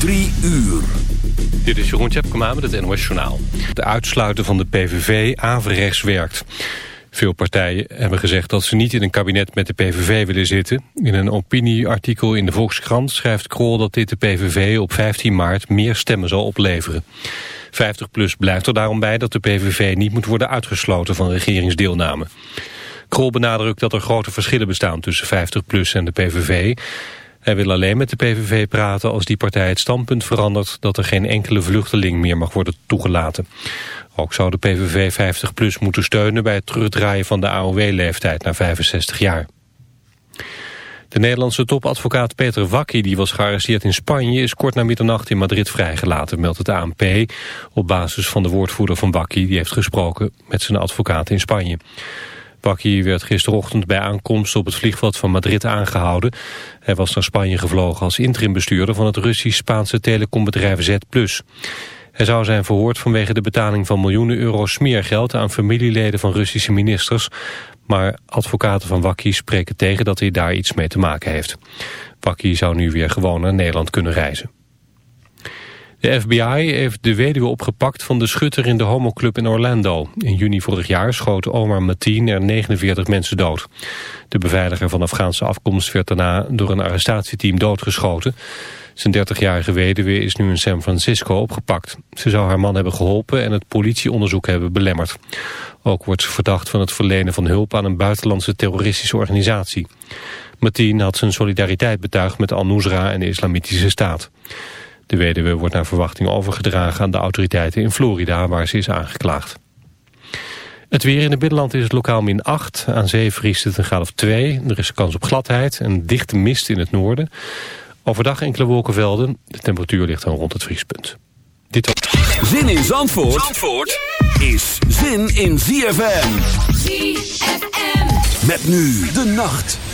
Drie uur. Dit is Jeroen Tjepkema met het NOS Journaal. De uitsluiten van de PVV averechts werkt. Veel partijen hebben gezegd dat ze niet in een kabinet met de PVV willen zitten. In een opinieartikel in de Volkskrant schrijft Krol dat dit de PVV op 15 maart meer stemmen zal opleveren. 50PLUS blijft er daarom bij dat de PVV niet moet worden uitgesloten van regeringsdeelname. Krol benadrukt dat er grote verschillen bestaan tussen 50PLUS en de PVV. Hij wil alleen met de PVV praten als die partij het standpunt verandert dat er geen enkele vluchteling meer mag worden toegelaten. Ook zou de PVV 50PLUS moeten steunen bij het terugdraaien van de AOW-leeftijd naar 65 jaar. De Nederlandse topadvocaat Peter Wakkie, die was gearresteerd in Spanje, is kort na middernacht in Madrid vrijgelaten, meldt het ANP, op basis van de woordvoerder van Wakkie, die heeft gesproken met zijn advocaat in Spanje. Bakkie werd gisterochtend bij aankomst op het vliegveld van Madrid aangehouden. Hij was naar Spanje gevlogen als interimbestuurder van het Russisch-Spaanse telecombedrijf Z+. Hij zou zijn verhoord vanwege de betaling van miljoenen euro smeergeld aan familieleden van Russische ministers. Maar advocaten van Wakkie spreken tegen dat hij daar iets mee te maken heeft. Wakkie zou nu weer gewoon naar Nederland kunnen reizen. De FBI heeft de weduwe opgepakt van de schutter in de homoclub in Orlando. In juni vorig jaar schoot Omar Mateen er 49 mensen dood. De beveiliger van Afghaanse afkomst werd daarna door een arrestatieteam doodgeschoten. Zijn 30-jarige weduwe is nu in San Francisco opgepakt. Ze zou haar man hebben geholpen en het politieonderzoek hebben belemmerd. Ook wordt ze verdacht van het verlenen van hulp aan een buitenlandse terroristische organisatie. Mateen had zijn solidariteit betuigd met Al-Nusra en de Islamitische Staat. De weduwe wordt naar verwachting overgedragen aan de autoriteiten in Florida waar ze is aangeklaagd. Het weer in het binnenland is het lokaal min 8. Aan zee vriest het een graad of 2. Er is kans op gladheid en dichte mist in het noorden. Overdag enkele wolkenvelden. De temperatuur ligt dan rond het vriespunt. Dit Zin in Zandvoort, Zandvoort is zin in ZFM. ZFM. Met nu de nacht.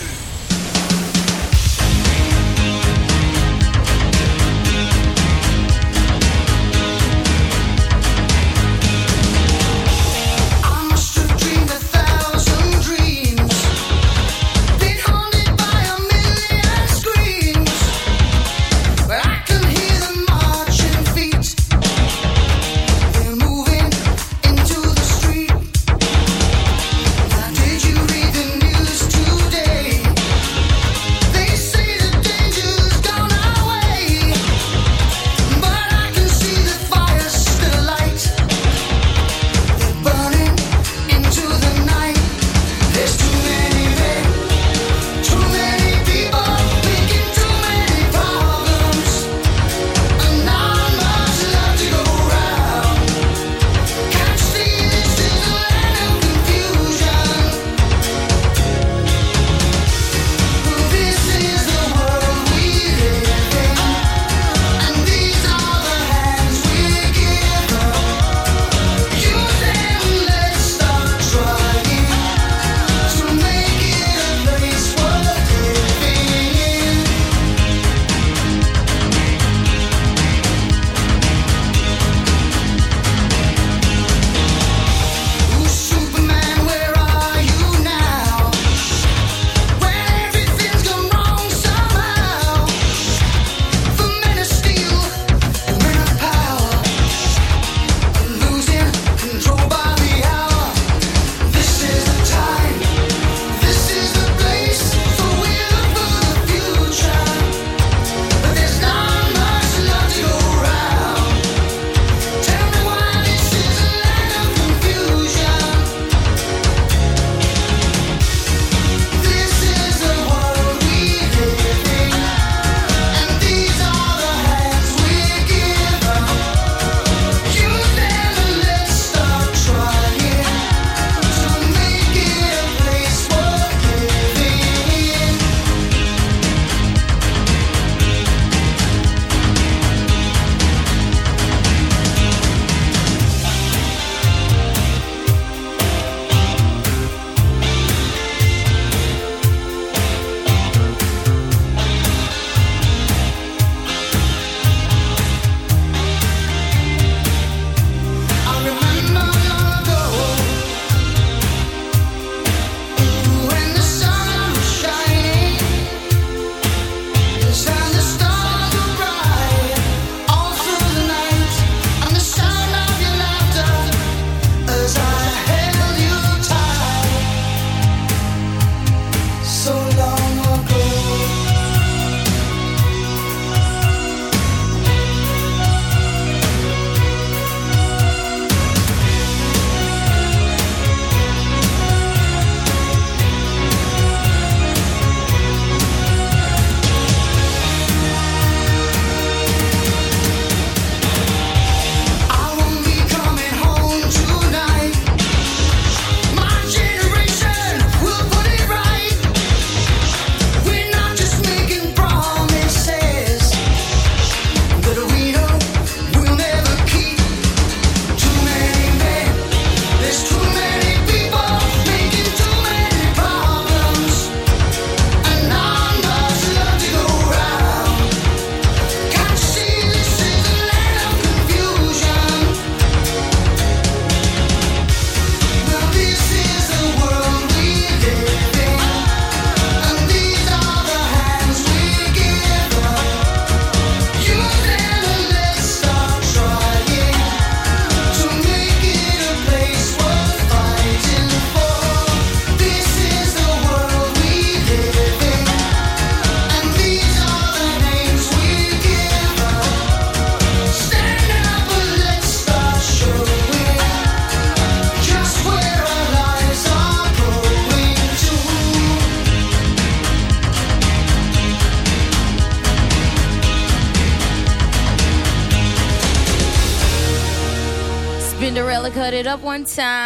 It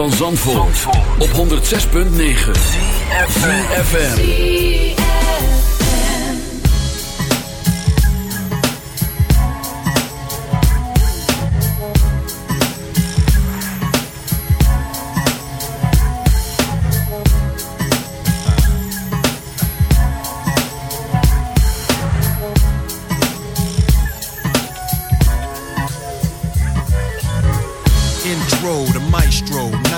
van Zandvoort, op 106.9 FM. Intro to maestro,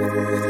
Música